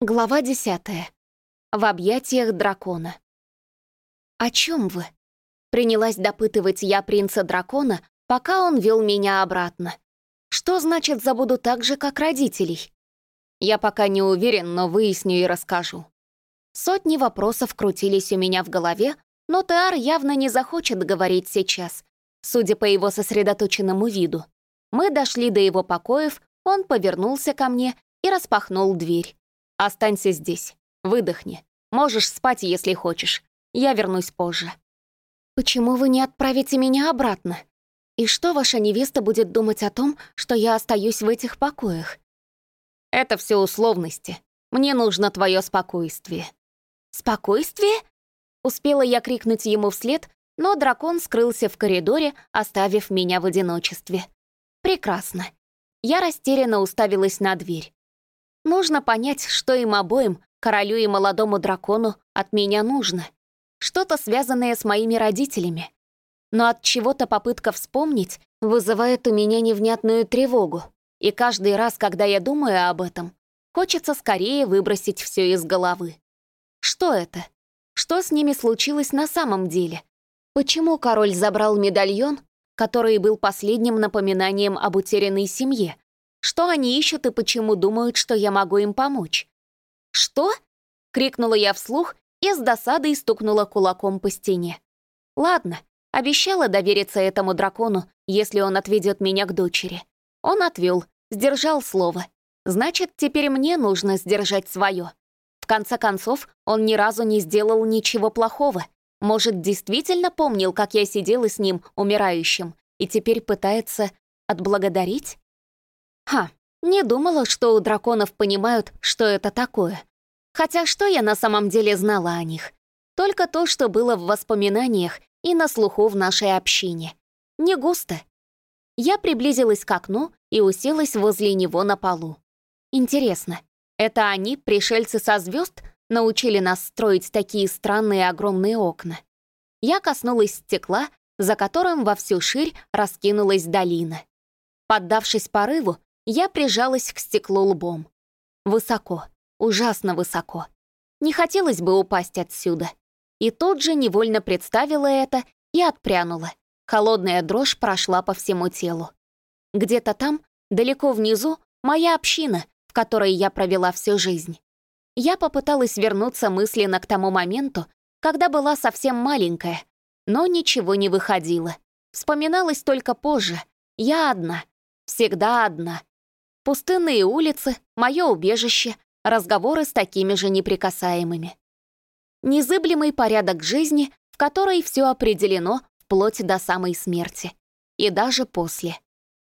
Глава десятая. В объятиях дракона. «О чем вы?» Принялась допытывать я принца-дракона, пока он вел меня обратно. «Что значит забуду так же, как родителей?» Я пока не уверен, но выясню и расскажу. Сотни вопросов крутились у меня в голове, но Теар явно не захочет говорить сейчас, судя по его сосредоточенному виду. Мы дошли до его покоев, он повернулся ко мне и распахнул дверь. Останься здесь. Выдохни. Можешь спать, если хочешь. Я вернусь позже. Почему вы не отправите меня обратно? И что ваша невеста будет думать о том, что я остаюсь в этих покоях? Это все условности. Мне нужно твое спокойствие. Спокойствие? Успела я крикнуть ему вслед, но дракон скрылся в коридоре, оставив меня в одиночестве. Прекрасно. Я растерянно уставилась на дверь. Нужно понять, что им обоим, королю и молодому дракону, от меня нужно. Что-то связанное с моими родителями. Но от чего-то попытка вспомнить вызывает у меня невнятную тревогу. И каждый раз, когда я думаю об этом, хочется скорее выбросить все из головы. Что это? Что с ними случилось на самом деле? Почему король забрал медальон, который был последним напоминанием об утерянной семье, что они ищут и почему думают, что я могу им помочь? «Что?» — крикнула я вслух и с досадой стукнула кулаком по стене. «Ладно, обещала довериться этому дракону, если он отведет меня к дочери. Он отвел, сдержал слово. Значит, теперь мне нужно сдержать свое. В конце концов, он ни разу не сделал ничего плохого. Может, действительно помнил, как я сидела с ним, умирающим, и теперь пытается отблагодарить? Ха, не думала, что у драконов понимают, что это такое. Хотя что я на самом деле знала о них? Только то, что было в воспоминаниях и на слуху в нашей общине. Не густо. Я приблизилась к окну и уселась возле него на полу. Интересно, это они, пришельцы со звезд, научили нас строить такие странные огромные окна? Я коснулась стекла, за которым во всю ширь раскинулась долина. Поддавшись порыву, я прижалась к стеклу лбом. Высоко, ужасно высоко. Не хотелось бы упасть отсюда. И тут же невольно представила это и отпрянула. Холодная дрожь прошла по всему телу. Где-то там, далеко внизу, моя община, в которой я провела всю жизнь. Я попыталась вернуться мысленно к тому моменту, когда была совсем маленькая, но ничего не выходило. Вспоминалось только позже. Я одна, всегда одна, Пустынные улицы, мое убежище, разговоры с такими же неприкасаемыми. Незыблемый порядок жизни, в которой все определено вплоть до самой смерти. И даже после.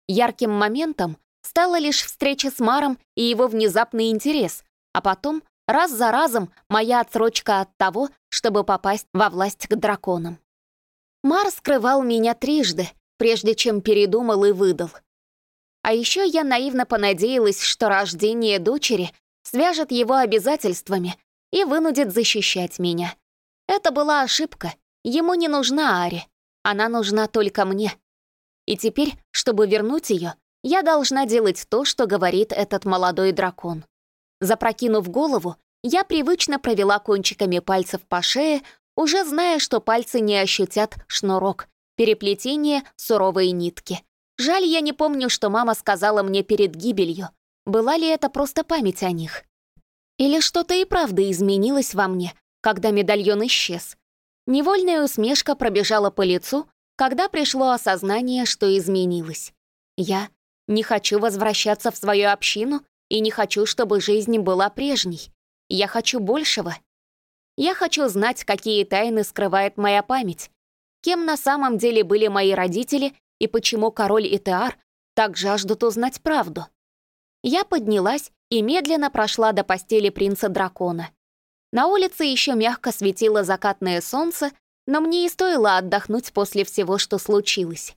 Ярким моментом стала лишь встреча с Маром и его внезапный интерес, а потом, раз за разом, моя отсрочка от того, чтобы попасть во власть к драконам. Мар скрывал меня трижды, прежде чем передумал и выдал — а еще я наивно понадеялась, что рождение дочери свяжет его обязательствами и вынудит защищать меня. Это была ошибка. Ему не нужна Ари. Она нужна только мне. И теперь, чтобы вернуть ее, я должна делать то, что говорит этот молодой дракон. Запрокинув голову, я привычно провела кончиками пальцев по шее, уже зная, что пальцы не ощутят шнурок, переплетение суровой нитки. Жаль, я не помню, что мама сказала мне перед гибелью. Была ли это просто память о них? Или что-то и правда изменилось во мне, когда медальон исчез? Невольная усмешка пробежала по лицу, когда пришло осознание, что изменилось. Я не хочу возвращаться в свою общину и не хочу, чтобы жизнь была прежней. Я хочу большего. Я хочу знать, какие тайны скрывает моя память, кем на самом деле были мои родители и почему король и Теар так жаждут узнать правду. Я поднялась и медленно прошла до постели принца-дракона. На улице еще мягко светило закатное солнце, но мне и стоило отдохнуть после всего, что случилось.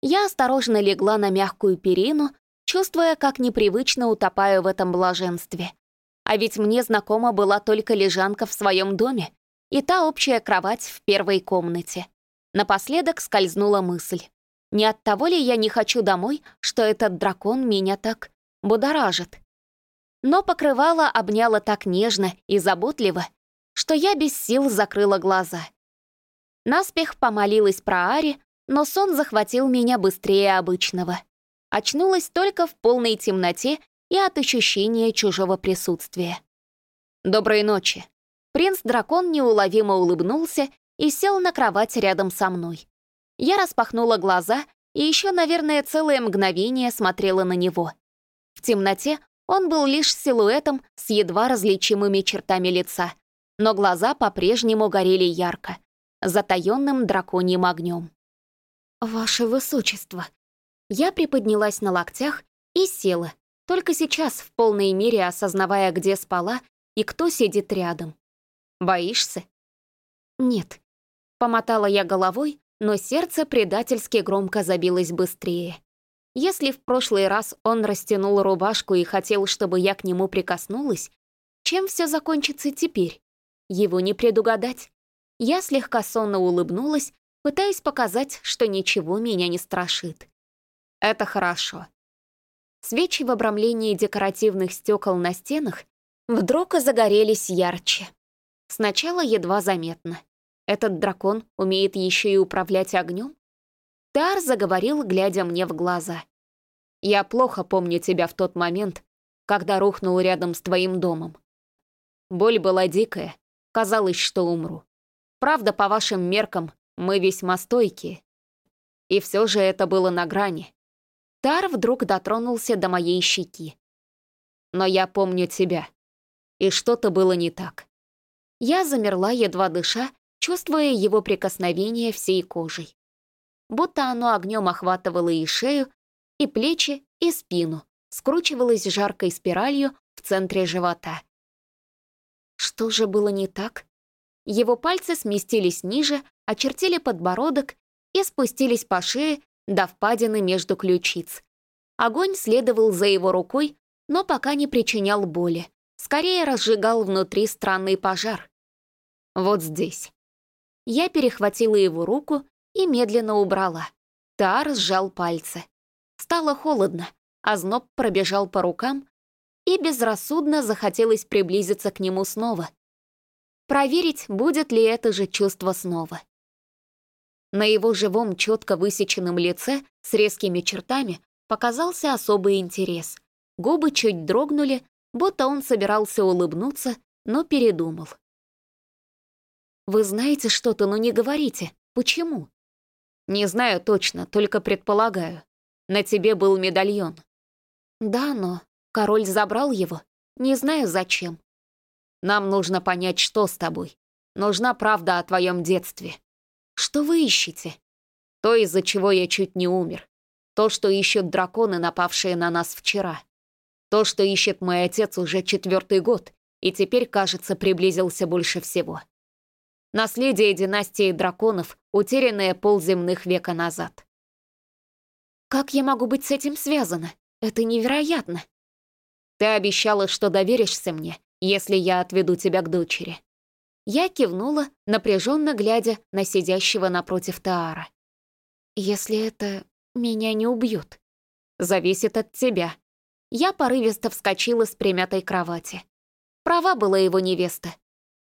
Я осторожно легла на мягкую перину, чувствуя, как непривычно утопаю в этом блаженстве. А ведь мне знакома была только лежанка в своем доме и та общая кровать в первой комнате. Напоследок скользнула мысль. Не от того ли я не хочу домой, что этот дракон меня так будоражит? но покрывало обняло так нежно и заботливо, что я без сил закрыла глаза. Наспех помолилась про Ари, но сон захватил меня быстрее обычного. Очнулась только в полной темноте и от ощущения чужого присутствия. «Доброй ночи». Принц-дракон неуловимо улыбнулся и сел на кровать рядом со мной. Я распахнула глаза и еще, наверное, целое мгновение смотрела на него. В темноте он был лишь силуэтом с едва различимыми чертами лица, но глаза по-прежнему горели ярко, затаённым драконьим огнем. «Ваше Высочество!» Я приподнялась на локтях и села, только сейчас в полной мере осознавая, где спала и кто сидит рядом. «Боишься?» «Нет». Помотала я головой, но сердце предательски громко забилось быстрее. Если в прошлый раз он растянул рубашку и хотел, чтобы я к нему прикоснулась, чем все закончится теперь? Его не предугадать. Я слегка сонно улыбнулась, пытаясь показать, что ничего меня не страшит. Это хорошо. Свечи в обрамлении декоративных стекол на стенах вдруг загорелись ярче. Сначала едва заметно. Этот дракон умеет еще и управлять огнем? Тар заговорил, глядя мне в глаза. «Я плохо помню тебя в тот момент, когда рухнул рядом с твоим домом. Боль была дикая, казалось, что умру. Правда, по вашим меркам, мы весьма стойкие. И все же это было на грани. Тар вдруг дотронулся до моей щеки. Но я помню тебя. И что-то было не так. Я замерла, едва дыша, чувствуя его прикосновение всей кожей будто оно огнем охватывало и шею, и плечи, и спину, скручивалось жаркой спиралью в центре живота. Что же было не так? Его пальцы сместились ниже, очертили подбородок и спустились по шее до впадины между ключиц. Огонь следовал за его рукой, но пока не причинял боли, скорее разжигал внутри странный пожар. Вот здесь. Я перехватила его руку и медленно убрала. Тар сжал пальцы. Стало холодно, а зноб пробежал по рукам, и безрассудно захотелось приблизиться к нему снова. Проверить, будет ли это же чувство снова. На его живом, четко высеченном лице с резкими чертами показался особый интерес. Губы чуть дрогнули, будто он собирался улыбнуться, но передумал. «Вы знаете что-то, но не говорите. Почему?» Не знаю точно, только предполагаю. На тебе был медальон. Да, но король забрал его. Не знаю зачем. Нам нужно понять, что с тобой. Нужна правда о твоем детстве. Что вы ищете? То, из-за чего я чуть не умер. То, что ищут драконы, напавшие на нас вчера. То, что ищет мой отец уже четвертый год, и теперь, кажется, приблизился больше всего. Наследие династии драконов, утерянное полземных века назад. Как я могу быть с этим связана? Это невероятно. Ты обещала, что доверишься мне, если я отведу тебя к дочери. Я кивнула, напряженно глядя на сидящего напротив Таара. Если это меня не убьют. Зависит от тебя. Я порывисто вскочила с примятой кровати. Права была его невеста.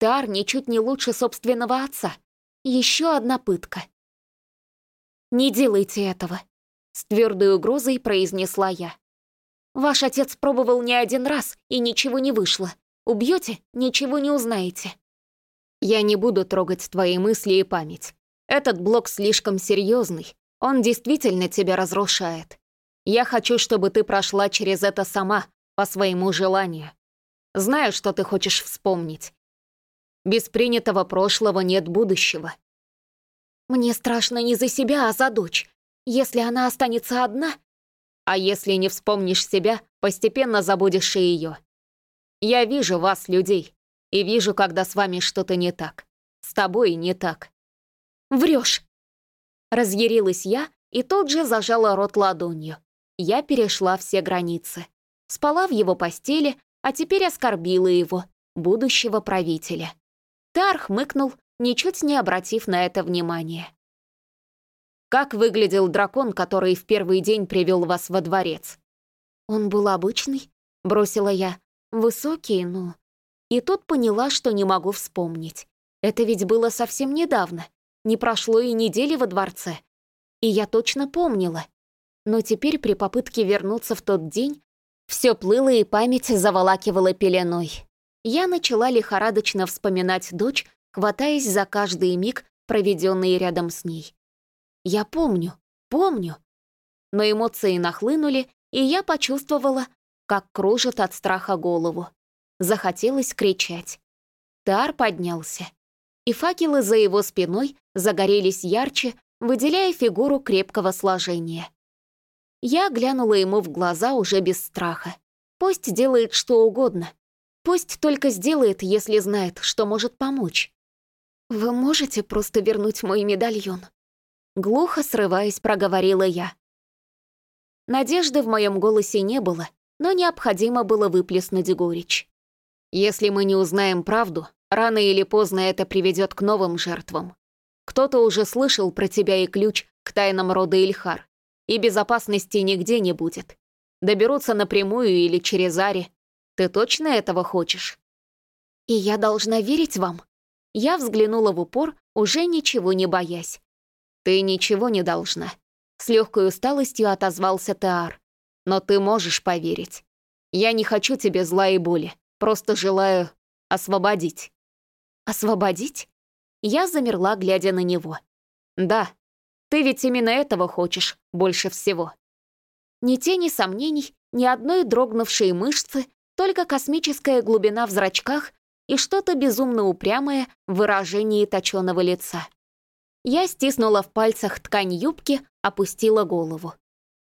Тар ничуть не лучше собственного отца. Еще одна пытка. «Не делайте этого», — с твердой угрозой произнесла я. «Ваш отец пробовал не один раз, и ничего не вышло. Убьете — ничего не узнаете». «Я не буду трогать твои мысли и память. Этот блок слишком серьезный. Он действительно тебя разрушает. Я хочу, чтобы ты прошла через это сама, по своему желанию. Знаю, что ты хочешь вспомнить, без принятого прошлого нет будущего. Мне страшно не за себя, а за дочь. Если она останется одна... А если не вспомнишь себя, постепенно забудешь и ее. Я вижу вас, людей, и вижу, когда с вами что-то не так. С тобой не так. Врешь. Разъярилась я и тут же зажала рот ладонью. Я перешла все границы. Спала в его постели, а теперь оскорбила его, будущего правителя. Тар хмыкнул, ничуть не обратив на это внимания. «Как выглядел дракон, который в первый день привел вас во дворец?» «Он был обычный», — бросила я. Высокие, ну... И тут поняла, что не могу вспомнить. Это ведь было совсем недавно. Не прошло и недели во дворце. И я точно помнила. Но теперь при попытке вернуться в тот день все плыло и память заволакивала пеленой. Я начала лихорадочно вспоминать дочь, хватаясь за каждый миг, проведенный рядом с ней. Я помню, помню. Но эмоции нахлынули, и я почувствовала, как кружит от страха голову. Захотелось кричать. Тар поднялся, и факелы за его спиной загорелись ярче, выделяя фигуру крепкого сложения. Я глянула ему в глаза уже без страха. Пусть делает что угодно. Пусть только сделает, если знает, что может помочь. «Вы можете просто вернуть мой медальон?» Глухо срываясь, проговорила я. Надежды в моем голосе не было, но необходимо было выплеснуть горечь. Если мы не узнаем правду, рано или поздно это приведет к новым жертвам. Кто-то уже слышал про тебя и ключ к тайнам рода Ильхар, и безопасности нигде не будет. Доберутся напрямую или через Ари. Ты точно этого хочешь? И я должна верить вам? Я взглянула в упор, уже ничего не боясь. Ты ничего не должна. С легкой усталостью отозвался Теар. Но ты можешь поверить. Я не хочу тебе зла и боли. Просто желаю освободить». «Освободить?» Я замерла, глядя на него. «Да, ты ведь именно этого хочешь больше всего». Ни тени сомнений, ни одной дрогнувшей мышцы, только космическая глубина в зрачках и что-то безумно упрямое в выражении точеного лица. Я стиснула в пальцах ткань юбки, опустила голову.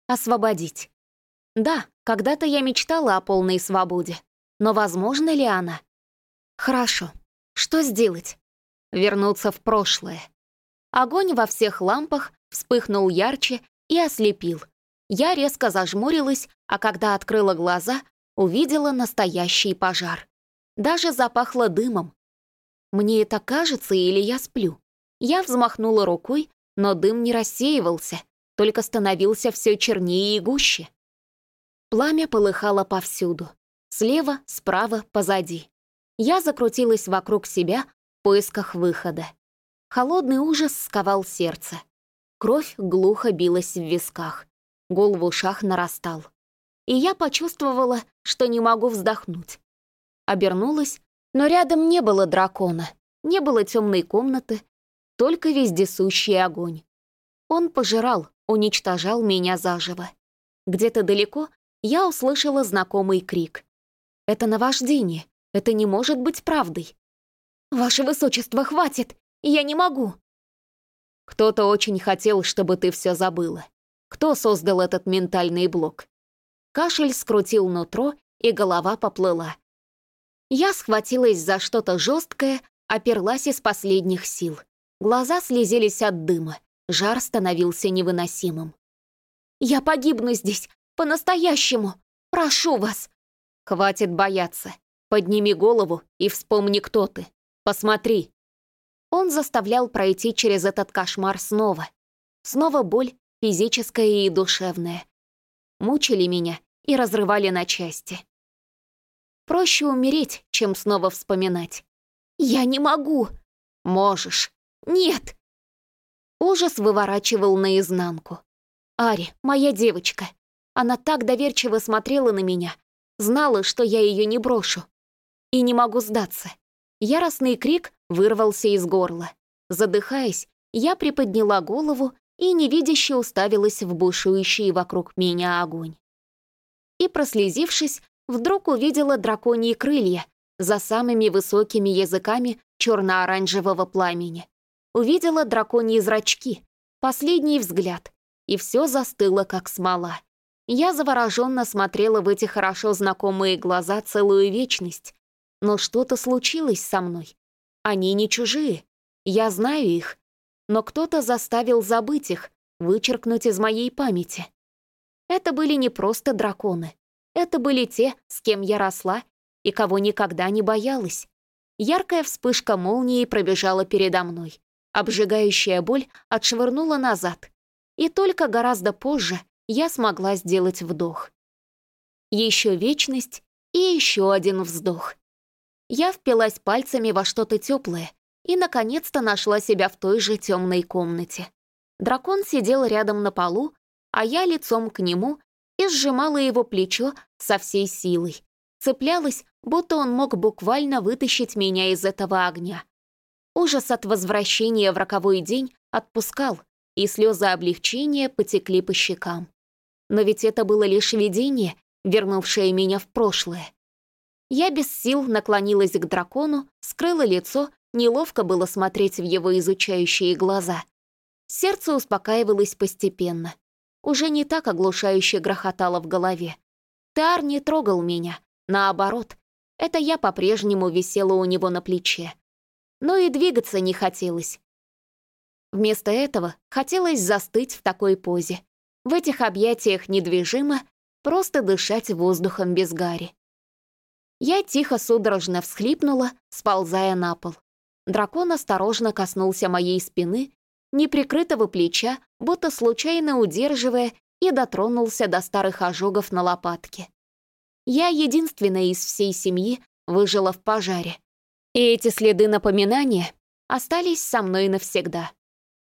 Освободить. Да, когда-то я мечтала о полной свободе. Но возможно ли она? Хорошо. Что сделать? Вернуться в прошлое. Огонь во всех лампах вспыхнул ярче и ослепил. Я резко зажмурилась, а когда открыла глаза, увидела настоящий пожар. Даже запахло дымом. Мне это кажется или я сплю? Я взмахнула рукой, но дым не рассеивался, только становился все чернее и гуще. Пламя полыхало повсюду. Слева, справа, позади. Я закрутилась вокруг себя в поисках выхода. Холодный ужас сковал сердце. Кровь глухо билась в висках. Гул в ушах нарастал. И я почувствовала, что не могу вздохнуть. Обернулась, но рядом не было дракона, не было темной комнаты, только вездесущий огонь. Он пожирал, уничтожал меня заживо. Где-то далеко я услышала знакомый крик. «Это наваждение. Это не может быть правдой». «Ваше высочество, хватит! Я не могу!» Кто-то очень хотел, чтобы ты все забыла. Кто создал этот ментальный блок? Кашель скрутил нутро, и голова поплыла. Я схватилась за что-то жесткое, оперлась из последних сил. Глаза слезились от дыма, жар становился невыносимым. «Я погибну здесь, по-настоящему! Прошу вас!» «Хватит бояться. Подними голову и вспомни, кто ты. Посмотри!» Он заставлял пройти через этот кошмар снова. Снова боль, физическая и душевная. Мучили меня и разрывали на части. Проще умереть, чем снова вспоминать. «Я не могу!» «Можешь!» «Нет!» Ужас выворачивал наизнанку. Ари, моя девочка. Она так доверчиво смотрела на меня, знала, что я ее не брошу. И не могу сдаться. Яростный крик вырвался из горла. Задыхаясь, я приподняла голову и невидяще уставилась в бушующий вокруг меня огонь. И, прослезившись, вдруг увидела драконьи крылья за самыми высокими языками черно-оранжевого пламени. Увидела драконьи зрачки, последний взгляд, и все застыло, как смола. Я завороженно смотрела в эти хорошо знакомые глаза целую вечность. Но что-то случилось со мной. Они не чужие. Я знаю их. Но кто-то заставил забыть их, вычеркнуть из моей памяти. Это были не просто драконы. Это были те, с кем я росла и кого никогда не боялась. Яркая вспышка молнии пробежала передо мной. Обжигающая боль отшвырнула назад и только гораздо позже я смогла сделать вдох. Еще вечность, И еще один вздох. Я впилась пальцами во что-то теплое и, наконец-то, нашла себя в той же темной комнате. Дракон сидел рядом на полу, а я лицом к нему и сжимала его плечо со всей силой. Цеплялась, будто он мог буквально вытащить меня из этого огня. Ужас от возвращения в роковой день отпускал, и слезы облегчения потекли по щекам. Но ведь это было лишь видение, вернувшее меня в прошлое. Я без сил наклонилась к дракону, скрыла лицо, неловко было смотреть в его изучающие глаза. Сердце успокаивалось постепенно. Уже не так оглушающе грохотало в голове. Тар не трогал меня, наоборот, это я по-прежнему висела у него на плече. Но и двигаться не хотелось. Вместо этого хотелось застыть в такой позе. В этих объятиях недвижимо, просто дышать воздухом без гари. Я тихо судорожно всхлипнула, сползая на пол. Дракон осторожно коснулся моей спины, неприкрытого плеча, будто случайно удерживая, и дотронулся до старых ожогов на лопатке. Я единственная из всей семьи выжила в пожаре. И эти следы напоминания остались со мной навсегда.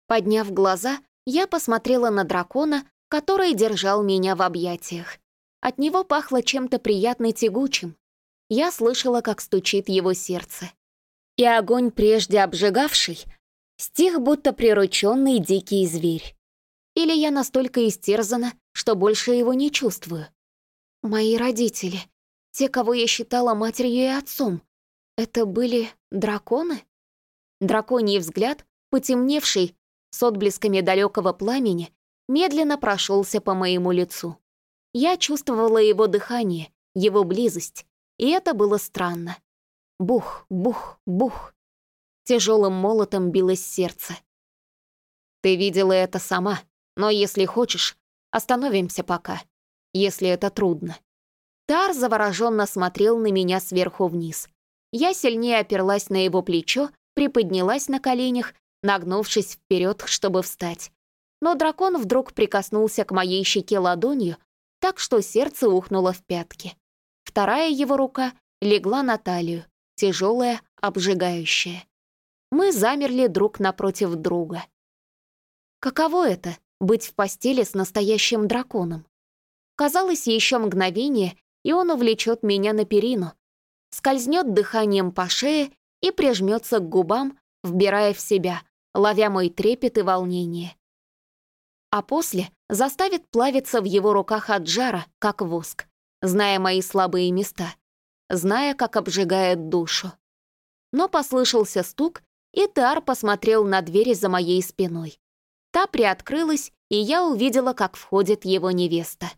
Подняв глаза, я посмотрела на дракона, который держал меня в объятиях. От него пахло чем-то приятно тягучим. Я слышала, как стучит его сердце. И огонь, прежде обжигавший, стих, будто прирученный дикий зверь. Или я настолько истерзана, что больше его не чувствую. Мои родители, те, кого я считала матерью и отцом, это были драконы? Драконий взгляд, потемневший, с отблесками далекого пламени, медленно прошелся по моему лицу. Я чувствовала его дыхание, его близость, и это было странно. Бух, бух, бух. Тяжелым молотом билось сердце. Ты видела это сама, но если хочешь, остановимся пока, если это трудно. Тар завороженно смотрел на меня сверху вниз. Я сильнее оперлась на его плечо, приподнялась на коленях нагнувшись вперед, чтобы встать. Но дракон вдруг прикоснулся к моей щеке ладонью, так что сердце ухнуло в пятки. Вторая его рука легла на талию, тяжелая, обжигающая. Мы замерли друг напротив друга. Каково это — быть в постели с настоящим драконом? Казалось, еще мгновение, и он увлечет меня на перину, скользнет дыханием по шее и прижмется к губам, вбирая в себя, ловя мой трепет и волнение. А после заставит плавиться в его руках от жара, как воск, зная мои слабые места, зная, как обжигает душу. Но послышался стук, и Тар посмотрел на дверь за моей спиной. Та приоткрылась, и я увидела, как входит его невеста.